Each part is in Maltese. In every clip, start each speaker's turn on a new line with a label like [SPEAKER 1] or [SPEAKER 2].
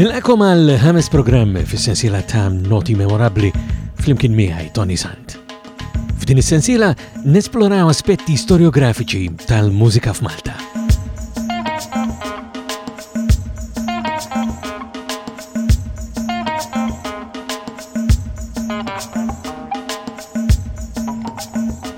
[SPEAKER 1] Nilqakom għal ħames programm fis-sensiela ta' Noti Memorabbli flimkien miegħi Tony Sant. F'din is-sensiela nesploraw aspetti storiografiċi tal-mużika f'Malta.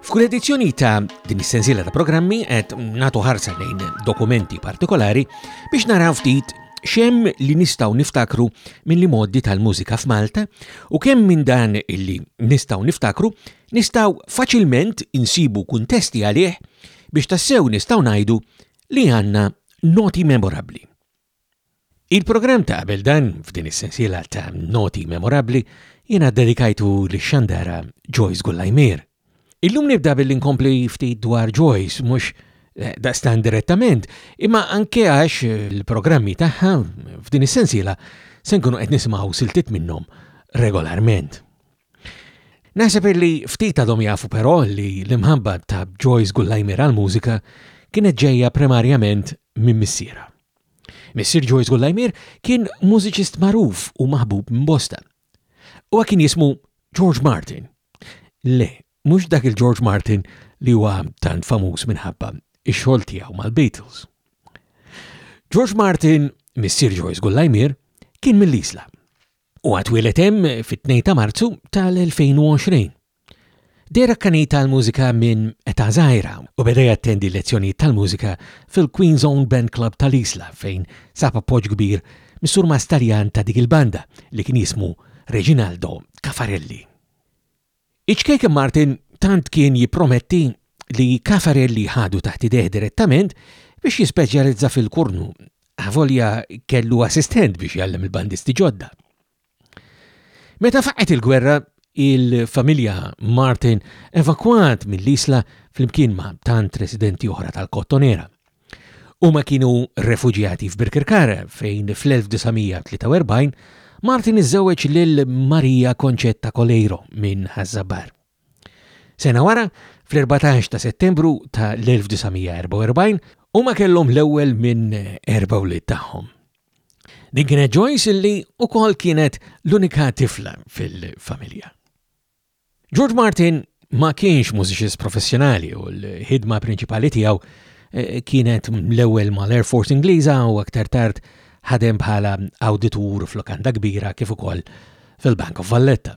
[SPEAKER 1] F'kull edizzjoni ta' din is-sensiela ta' programmi qed nagħtu ħarsa lejn dokumenti partikolari biex naraw ftit xem li nistaw niftakru minn li moddi tal-mużika f'Malta u kemm minn dan illi nistaw niftakru nistaw faċilment insibu kuntesti għalih biex tassew nistaw najdu li għanna noti memorabli. Il-programm ta' qabel dan, f'din is-sensiela ta' noti memorabbli, jiena ddedikajtu lix-xandara Joyce Gullajmier. Illum nibda billi nkompli ftit dwar Joyce, mhux eh, daqstant direttament, imma anke għax il-programmi tagħha f'din is-sensiela se nkunu qed nisimgħu siltiet minnhom regolarment. Naħseb illi ftit għadhom jafu però li l-imħabba ta' Joyce Gullajmier għall-mużika kienet ġejja primarjament minn missierha. Missier Joyce Gullajmier kien mużiċist magħruf u maħbub minn bosta. Huwa kien jismu George Martin. Le, mhux dak il-George Martin li huwa tant famuż minħabba ix-xogħol tiegħu mal-Beatles. George Martin, missier Joyce Gullajmir, kien mill-Isla. Huwa twieled hemm fit-2 ta' Marzu tal-2020. Dera kani tal-mużika minn età żgħira u beda jattendi lezzjonijiet tal-mużika fil-Queen's Own Band Club tal-Isla fejn sab appoġġ kbir mis-surmastarjan ta' dik il-banda li kien jismu Reginaldo Caffarelli. Iċ-Ċkejken Martin tant kien jipprometti li Caffarelli ħadu taħt idejh direttament biex jispeċjalizza fil-kurnu, avolja kellu assistent biex jgħallem il-bandisti ġodda. Meta faqgħet il-gwerra, il-familja Martin evakwat mill-Isla flimkien ma' tant residenti oħra tal-Kottonera. Huma kienu refuġjati f'Birkirkara fejn fl-1943 Martin iżżewweġ lil Maria Concetta Coleiro minn Ħaż-Żabbar. Sena wara, fl-14 ta' Settembru ta' l-1944, huma kellhom l-ewwel minn erba' wlied tagħhom. Din kienet Joyce li wkoll kienet l-unika tifla fil-familja. George Martin ma kienx mużiċist professjonali u l-ħidma prinċipali tiegħu eh, kienet l-ewwel mal-Air Force Ingliża u aktar tard ħadem bħala awditur f'lokanda kbira kif ukoll fil-Bank of Valletta.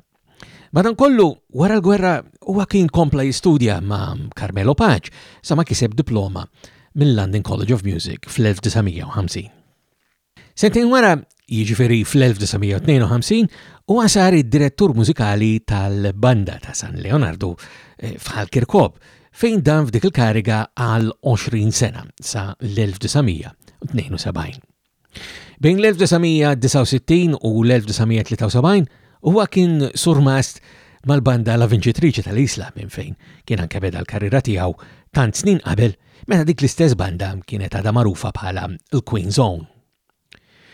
[SPEAKER 1] Madankollu, wara l-gwerra huwa kien kompla jistudja ma' Carmelo Paċ sa ma kiseb diploma mill-London College of Music fl-1950. Sentejn wara, jiġifieri fl-1952, huwa sar id-direttur mużikali tal-banda ta' San Leonardu eh, f'Ħal Kirkob, fejn dan f'dik il-kariga għal 20 sena sa l-1972. Bejn l-1969 u l-1973 huwa kien surmast mal-banda la Vinċitriċi tal-Isla minn fejn kien anke beda l-karriera tiegħu tant snin qabel meta dik l-istess banda kienet għadha magħrufa bħala l-Queen's Own.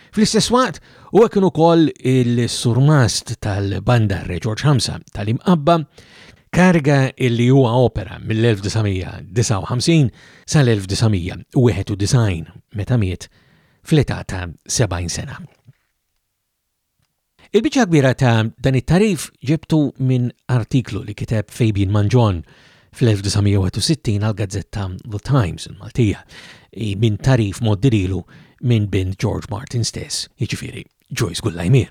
[SPEAKER 1] Fl-istess waqt, huwa kien ukoll il-surmast tal-banda Re George Hamza tal-imqabba kariga illi huwa opera mill-1959 sal-1991 meta miet fl-età ta' 70 sena. Il-biċċa kbira ta' dan it-tagħrif ġibtu minn artiklu li kiteb Fabian Manjon fl-1961 għall-gazzetta The Times il-Maltija, minn tagħrif moddirilu minn bint George Martin stess, jiġifieri Joyce Gullajmier.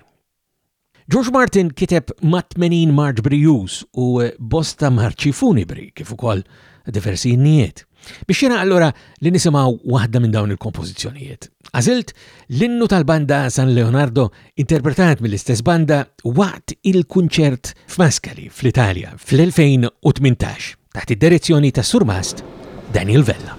[SPEAKER 1] George Martin kiteb mat-80 marġ brijuż u bosta marċi funibri kif ukoll diversi innijiet. Biex jena allura li nisimaw waħda minn dawn il-kompożizzjonijiet. Għażilt l-innu tal-banda San Leonardo interpretat mill-istess banda waqt il-kunċert f'Mascali fl-Italja fl-2018 taħt id-direzzjoni ta' surmast Daniel Vella.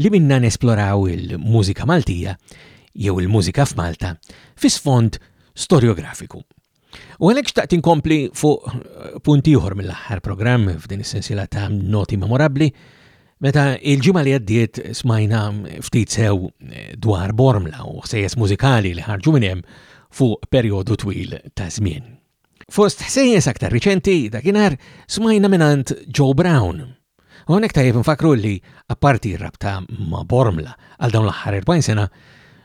[SPEAKER 1] li minnha nesploraw il-mużika Maltija jew il-mużika f'Malta fi sfond storjografiku. U għalhekk xtaqt inkompli fuq eh, punt ieħor mill-aħħar programm f'din is-sensiela ta' noti memorabbli meta il-ġimgħa li għaddiet smajna ftit sew eh, dwar Bormla u ħsejjes mużikali li ħarġu minn hemm fuq perjodu twil ta' żmien. Fost ħsejjes aktar riċenti dakinhar smajna mingħand Joe Brown. Hawnhekk tajjeb nfakru li apparti rabta ma' Bormla għal dawn l-aħħar 40 sena,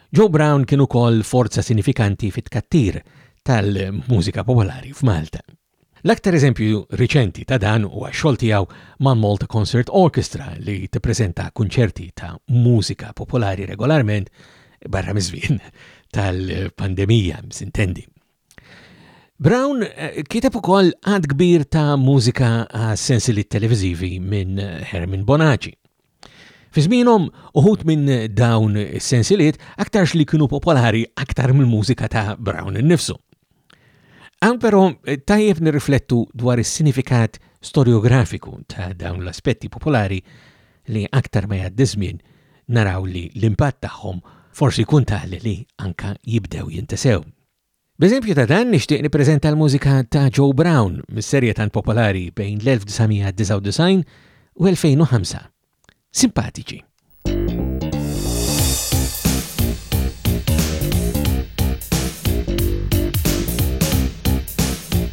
[SPEAKER 1] Joe Brown kien ukoll forza sinifikanti fit-tkattir tal-mużika popolari f'Malta. L-aktar eżempju riċenti ta' dan huwa x-xogħol tiegħu mal-Malta Concert Orchestra li tippreżenta kunċerti ta' mużika popolari regolarment barra miżvien tal-pandemija, sintendi. Brown eh, kiteb ukoll għad kbir ta' mużika għas sensili televizivi minn Hermin Bonaci. Fi żmienhom uħut minn dawn is-sensiliet aktarx li kienu popolari aktar mill-mużika ta' Brown innifsu. Għan però eh, tajjeb nirriflettu dwar is-sinifikat storiografiku ta' dawn l-aspetti popolari li aktar ma jgħaddizmin naraw li l-impatt tagħhom forsi kun tali li anka jibdew jintesew. B'eżempju ta' dan nixtieq nippreżenta l-mużika ta' Joe Brown mis-serje tant popolari bejn l-1999 u 2005. Simpatiċi.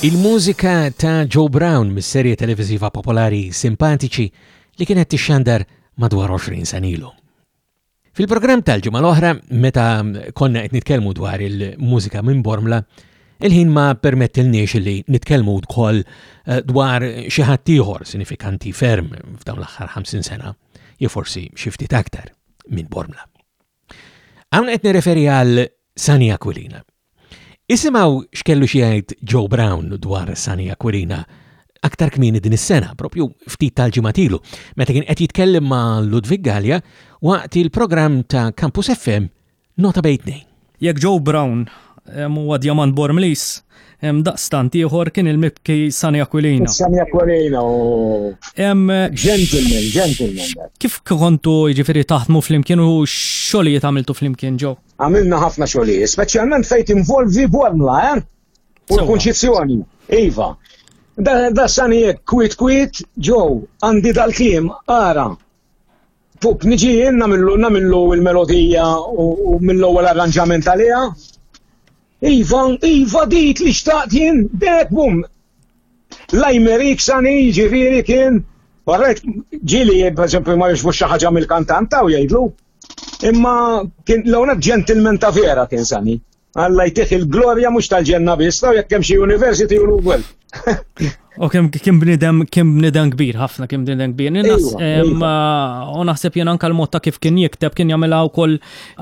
[SPEAKER 1] Il-mużika ta' Joe Brown mis-serje televiżiva popolari Simpatiċi li kienet tixxandar madwar 20 sanilu. Fil-programm tal-ġimgħa l-oħra, meta konna qed nitkellmu dwar il-mużika minn Bormla,
[SPEAKER 2] il-ħin ma permettilniex li nitkellmu wkoll eh, dwar xi ħadd ieħor sinifikanti ferm f'dawn l-aħħar 50 sena, jew forsi xi ftit aktar. minn Bormla. Hawn qed nirreferi għal Sani Aquilina. Isimaw x'kellu xi jgħid Joe Brown dwar Sani Aquilina aktar kmini din is-sena, propju ftit tal-ġimatilu, meta kien qed jitkellem ma' Ludwig Gallia waqt il-programm ta' Campus FM Nota bejn tnejn.
[SPEAKER 3] Jekk Joe Brown huwa djamant Bormliż, hemm daqstant ieħor kien il-mibki Sunny Aquilina.
[SPEAKER 4] Sunny Aquilina u gentleman, gentleman.
[SPEAKER 3] Kif kontu jiġifieri taħdmu flimkien u xogħlijiet għamiltu flimkien ġew?
[SPEAKER 4] Għamilna ħafna xogħlijiet, speċjalment fejn involvi Bormla, eh? U l-kunċizzjoni, iva. Da sani kwit kwit, ġew, għandi dal-klim, ara, Fuq niġi jien namillu il-melodija u mill-ewwel arranġament għaliha. Iva, iva dik li xtaqt jien, dek bum. L-Ajmerik sani ġifiri kien, barret ġili, per esempio, ma jxbu xaħġa mill-kantant ta' u jgħidlu. Imma kien l-għonet ġentilmen ta' vera kien sani. Alla jtih il-glorja mhux tal-ġenna biss, taw jekk hemm xi university u l-ugwel.
[SPEAKER 3] U kem kien bnidem kien bnidem kbir ħafna kien bnidem kbir. U naħseb jien anke l-mod ta' kif kien jikteb kien jagħmilha wkoll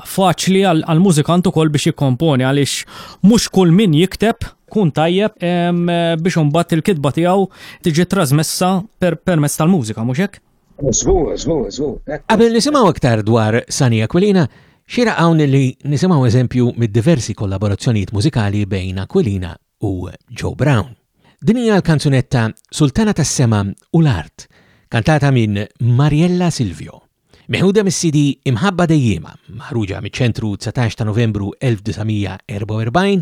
[SPEAKER 3] faċli għal mużikant ukoll biex jikkomponi għaliex mhux kull min jikteb kun tajjeb biex imbagħad il-kitba tiegħu tiġi trasmessa permezz tal-mużika mhux hekk?
[SPEAKER 4] Żgur, żgur, żgur.
[SPEAKER 2] Qabel nisimgħu aktar dwar Sunny Aquilina, xieraq hawn li nisimgħu eżempju mid-diversi kollaborazzjonijiet mużikali bejn Aquilina u Joe Brown. Din hija l-kanzunetta Sultana tas-Sema u l-Art, kantata minn Mariella Silvio. Meħuda mis-CD Imħabba Dejjiema, maħruġa miċ-Ċentru 19 ta' Novembru 1944,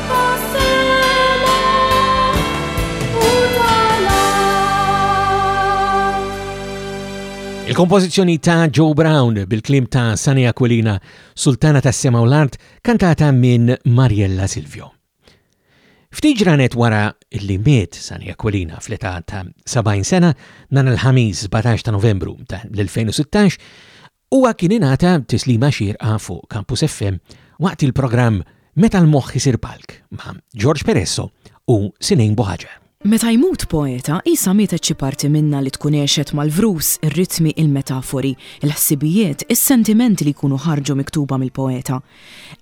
[SPEAKER 1] Il-kompożizzjoni ta' Joe Brown bil-klim ta' Sani Aquilina, Sultana tas sema u l-Art, kantata minn Mariella Silvio. Ftit ġranet wara li miet Sani Aquilina fl-età ta' 70 sena, nan il-ħamis 17 ta' novembru ta' l-2016, Huwa kien ingħata tislima xierqa fuq Campus FM waqt il-programm Meta l-Moħħ Isir Palk ma' George Peresso u Sinejn Buħaġar.
[SPEAKER 5] Meta jmut poeta, qisha mietet xi parti minnha li tkun għexet mal-vrus, ir-ritmi, il-metafori, il-ħsibijiet, is-sentimenti li jkunu ħarġu miktuba mill-poeta.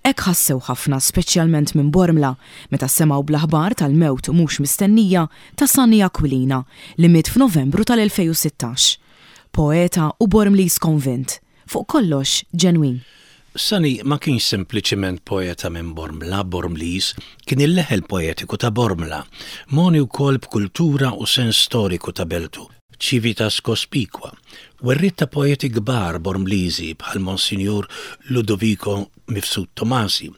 [SPEAKER 5] Hekk ħassew ħafna, speċjalment minn Bormla, meta semgħu bl-aħbar tal-mewt mhux mistennija ta' Sunny Aquilina, li miet f'Novembru tal-2016. Poeta u Bormliż konvint, fuq kollox ġenwin.
[SPEAKER 6] Sani ma kienx sempliċiment poeta minn Bormla, Bormliż, kien il-leħel poetiku ta' Bormla, mogħni wkoll b'kultura u sens storiku ta' beltu, civitas cospicua, werriet ta' poeti kbar Bormliżi bħal Monsinjur Ludovico Mifsud Tomasi,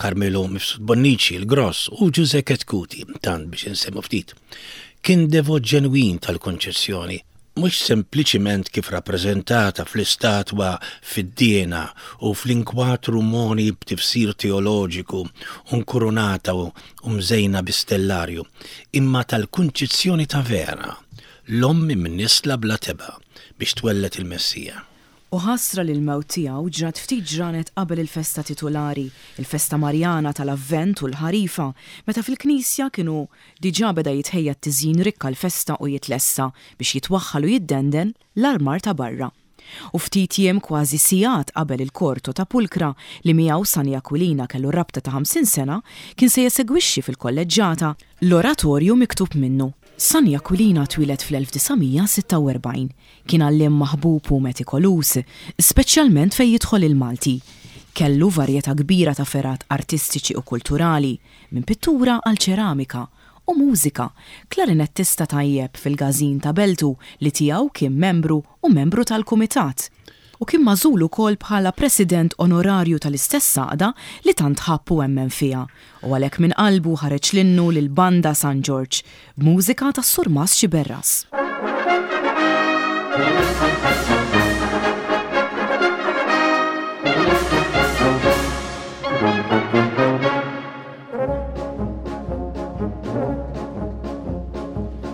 [SPEAKER 6] Carmelo Mifsud Bonnici, il-Gross, u Ġużè Chetcuti, tant biex insemmu ftit. Kien devot ġenwin tal-Konċessjoni, mhux sempliċiment kif rappreżentata fl-istatwa fid-Diena u fl-inkwatru mogħni b'tifsir teoloġiku u nkurunata u mżejna bi stellarju, imma tal-Kunċizzjoni ta' vera, l-Omm imnissla bla tebgħa biex twelled il-Messija.
[SPEAKER 5] U ħasra li l-mewt tiegħu ġrat ftit ġranet qabel il-festa titulari, il-festa Marjana tal-Avvent u l-Ħarifa, meta fil-knisja kienu diġà beda jitħejja t-tiżjin rikk għall-festa u jitlessa, biex jitwaħħal u jiddenden, l-armar ta' barra. U ftit jiem, kważi sigħat qabel il-Korto ta' Pulkra, li miegħu Sunny Aquilina kellu rabta ta' ħamsin sena, kien se jesegwixxi fil-Kolleġġata, l-oratorju miktub minnu, Sunny Aquilina twieled fl-1946, Kien għalliem maħbub u metikoluż, speċjalment fejn jidħol il-Malti. Kellu varjetà kbira ta' fergħat artistiċi u kulturali, minn pittura għal ċeramika, u mużika, klarinettista tajjeb fil-gazin ta' beltu li tiegħu kien membru u membru tal-kumitat, u kien magħżul ukoll bħala President Onorarju tal-istess għaqda li tant ħabb u emmen fiha, U għalhekk minn qalbu ħareġ l-innu lill-Banda San Ġorġ, b'mużika tas-Surmast
[SPEAKER 7] Sciberras.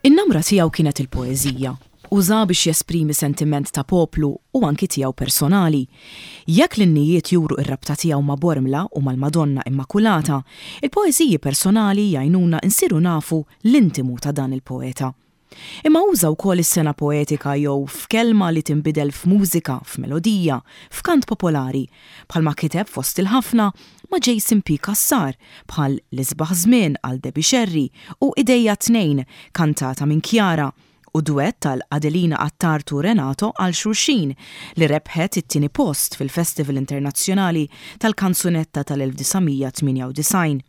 [SPEAKER 5] In-namra tiegħu kienet il-poeżija. Użaha biex jesprimi sentiment ta' poplu u anki tiegħu personali. Jekk l-innijiet juru r-rabta tiegħu ma' Bormla u mal-Madonna Immakulata, il-poeżiji personali jgħinuna nsiru nafu l-intimu ta' dan il-poeta. Imma uża wkoll is-sengħa poetika jew f'kelma li tinbidel f'mużika, f'melodija, f'kant popolari, bħalma kiteb fost il-ħafna ma' Jason P. Cassar bħal L-Isbaħ Żmien għal Debbie Scerri u Idejja Tnejn, kantata minn Chiara, u duett għal Adelina Attard u Renato Għal Xulxin li rebħet it-tieni post fil-Festival Internazzjonali tal-Kanzunetta tal-1998.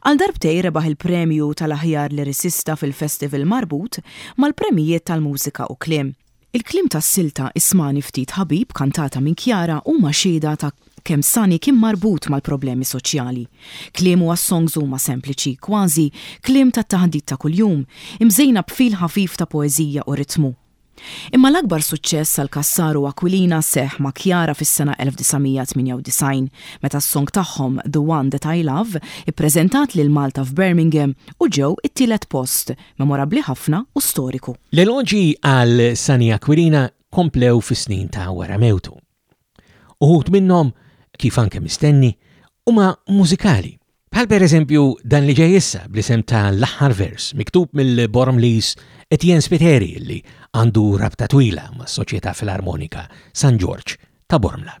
[SPEAKER 5] Għal darbtejn rebaħ il-premju tal-aħjar liricista fil-festival marbut mal-premjijiet tal-mużika u kliem. Il-kliem tas-silta Ismagħni ftit ħabib kantata minn Kiara huma xhieda ta' kemm Sunny kien marbut mal-problemi soċjali. Kliemu għas-songs huma sempliċi, kważi kliem tat-taħdit ta' kuljum, imżejna b'fil ħafif ta' poeżija u ritmu. Imma l-akbar suċċess għal Cassar u Aquilina seħħ ma' Chiara fis-sena 1998, meta s-song tagħhom The One That I Love ippreżentat lil Malta f'Birmingham u ġew it-tielet post, memorabbli ħafna u storiku.
[SPEAKER 1] L-eloġji għal Sunny Aquilina komplew fis-snin ta' wara mewtu. Uħud minnhom, kif anke mistenni, huma mużikali, bħal pereżempju dan li ġej issa bl-isem ta' L-Aħħar Vers miktub mill-Bormliż Etienne Spiteri li għandu rabta twila mas-Soċjetà Filarmonika San Ġorġ ta' Bormla.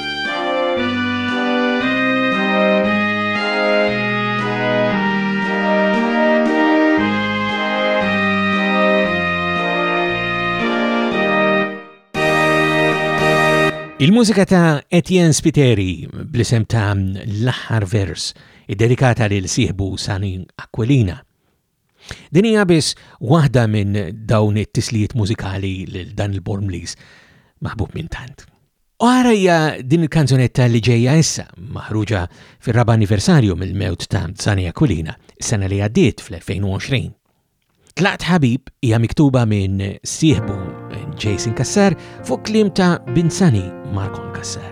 [SPEAKER 8] Il-mużika ta' Etienne Spiteri bl-isem ta' l-aħħar vers id-dedikata lil sieħbu Sanin Aquilina Din hija biss waħda minn dawn it-tislijiet mużikali lil dan il-Bormliż maħbub minn tant. Oħra hija din il-kanzunetta li ġejja issa, maħruġa fir-raba' anniversarju mill-mewt ta' Zani Aquilina, sena li għaddiet fl-2020. Tlaqt ħabib hija miktuba minn sieħbu Jason Kassar fuq kliem ta' Binsani Markon Kassar.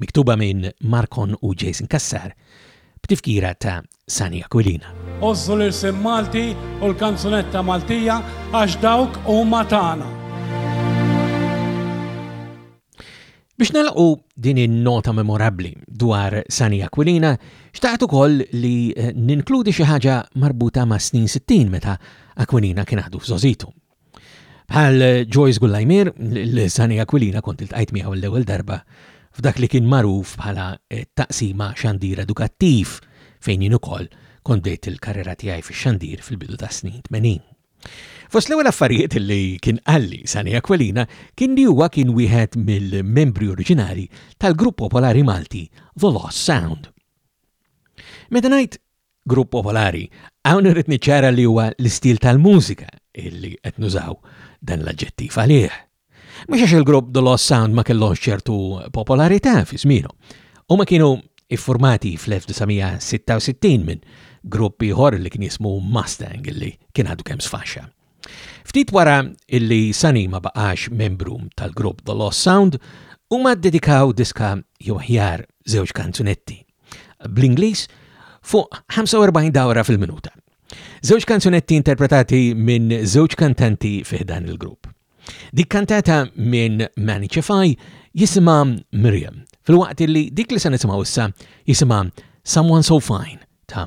[SPEAKER 8] miktuba minn Markon u Jason Cassar, b'tifkira ta' Sani Aquilina.
[SPEAKER 9] Għożżu l-irsiem Malti u l-kanzunetta Maltija għax dawk huma tagħna.
[SPEAKER 8] Biex nagħlqu din in-nota memorabbli dwar Sani Aquilina, xtaqt ukoll li eh, ninkludi xi ħaġa marbuta ma' snin 60 meta Aquilina kien għadu f'żożitu. Bħal Joyce Gullajmir, l-Sani Aquilina kont il-tqajt miegħu l-ewwel darba f'dak li kien magħruf bħala eh, taqsima xandir edukattiv fejn jien ukoll kont bdejt il-karriera tiegħi fix-xandir fil-bidu ta' snin 80. Fost l-ewwel affarijiet li kien qalli Sani Aquilina kien li huwa kien wieħed mill-membri oriġinali tal-grupp popolari Malti The Lost Sound. Meta ngħid grupp popolari, hawn irrid niċċara li huwa l-istil tal-mużika illi qed nużaw dan l-aġġettiv għalih. Mhux għax il-grupp The Lost Sound ma kellhomx ċertu popolarità fi żmienhom. Huma kienu iffurmati fl-1966 minn grupp ieħor li kien jismu Mustang illi kien għadu kemm sfaxxa. Ftit wara illi Sani ma baqax membru tal-grupp The Lost Sound, huma ddedikaw diska jew ħjar żewġ kanzunetti bl-Ingliż fuq 45 dawra fil-minuta.
[SPEAKER 1] Żewġ kanzunetti interpretati minn żewġ kantanti fiħdan il-grupp. Dik kantata minn Manny Cefai jisimha Miriam, fil-waqt li dik li se nisimgħu issa jisimha Someone So Fine ta'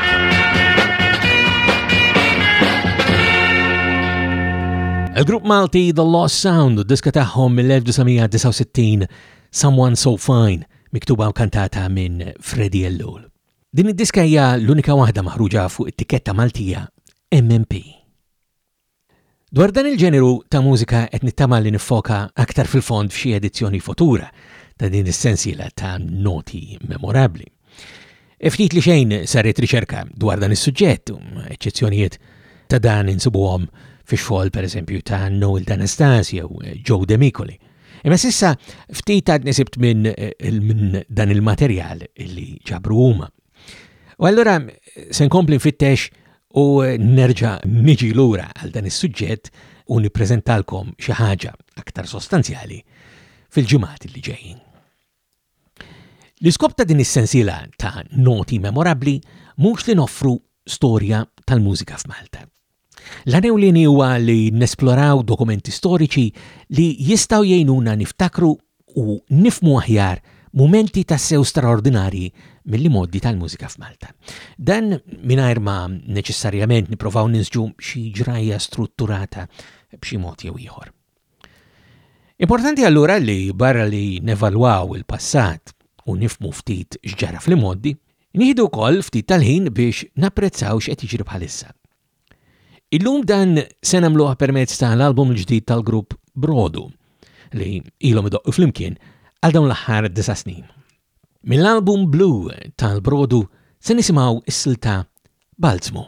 [SPEAKER 1] Il-grupp Malti The Lost Sound u diska tagħhom mill-1969 Someone So Fine miktuba u kantata minn Freddy Ellul. Din id-diska hija l-unika waħda maħruġa fuq it-tiketta Maltija MMP. Dwar dan il-ġeneru ta' mużika qed nittama li niffoka aktar fil-fond f'xi edizzjoni futura ta' din is-sensiela ta' noti memorabbli. E ftit li xejn saret riċerka dwar dan is-suġġett, eċċezzjonijiet ta' dan insibuhom fix-xogħol pereżempju ta' Noel D'Anastas jew Joe Demicoli. Imma sissa ftit għadni sibt minn eh, min dan il-materjal li ġabru huma. U allura se nkompli nfittex u nerġa' niġi lura għal dan is-suġġett u nippreżentalkom xi ħaġa aktar sostanzjali fil-ġimgħat li ġejjin. L-iskop ta' din is-sensiela ta' noti memorabbli mhux li noffru storja tal-mużika f'Malta. L-għan ewlieni huwa li nesploraw dokumenti storiċi li jistgħu jgħinuna niftakru u nifmu aħjar mumenti tassew straordinarji mill-modi tal-mużika f'Malta. Dan mingħajr ma neċessarjament nipprovaw nisġu xi ġrajja strutturata b'xi mod jew ieħor. Importanti allura li barra li nevalwaw il-passat u nifmu ftit x'ġara fl-imoddi, nieħdu wkoll ftit tal-ħin biex napprezzaw x'qed jiġri bħalissa. Illum dan se nagħmluh permezz tal-album il-ġdid tal-grupp Brodu li ilhom idoqqu flimkien għal dawn l-aħħar disa' snin. Mill-album Blue tal-Brodu se nisimgħu
[SPEAKER 10] s-silta Balzmu.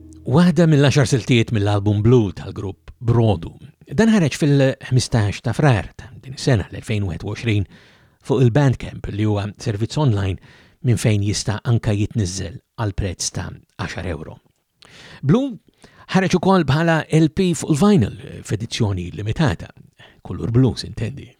[SPEAKER 1] Waħda mill-għaxar siltiet mill-album Blu tal-grupp
[SPEAKER 11] Brodu. Dan ħareġ fil-15 ta' frar ta' din is-sena l-2021 fuq il-Bandcamp li huwa servizz online minn fejn jista' anka jitniżżel għal prezz ta' 10 euro. Blue ħareġ ukoll bħala LP fuq il-vinyl f'edizzjoni limitata, kulur blu intendi.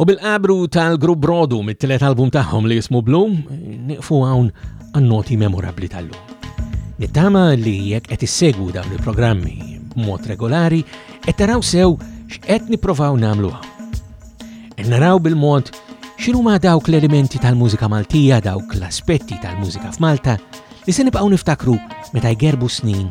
[SPEAKER 1] U
[SPEAKER 11] bil-qabru tal-grupp Brodu mit-tlet album tagħhom li jismu Blu, niqfu hawn għan-noti memorabli tal-lum. Nittama li jekk qed issegwu dawn il-programmi b'mod regolari, qed taraw sew x'qed nipprovaw nagħmlu hawn. Qed naraw bil-mod x'inhuma dawk l-elementi tal-mużika Maltija, dawk l-aspetti tal-mużika f'Malta li se nibqgħu niftakru meta jgerbu snin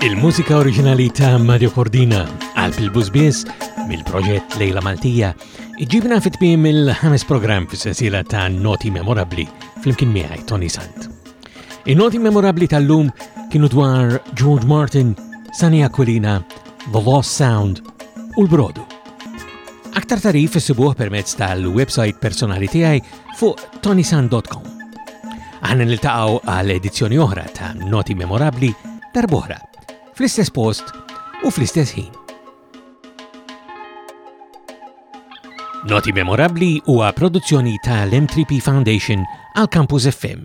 [SPEAKER 1] Il-mużika oriġinali ta' Mario Cordina għal il-Buzbies mill-proġett Lejla Maltija iġibna fit-tmiem il-ħames programm fis sensila ta' Noti Memorabli fl-imkien miegħi Tony Sant. In-noti memorabli tal-lum kienu dwar George Martin, Sani Aquilina, The Lost Sound u l-Brodu. Aktar tarif issibuh permezz tal-website personali tiegħi fuq tonisan.com. Aħna niltaqgħu għal edizzjoni oħra ta' Noti Memorabbli darbohra, fl-istess post u fl-istess ħin. Noti Memorabbli huwa produzzjoni ta' l-M3P Foundation għal Campus FM.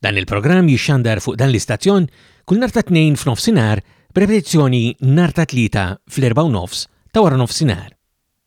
[SPEAKER 1] Dan il-programm jixxandar fuq dan l-istazzjon kull narta tnejn f'nofsinhar b'repetizzjoni narta tlieta fl-erba' nofs ta' wara nofsinhar.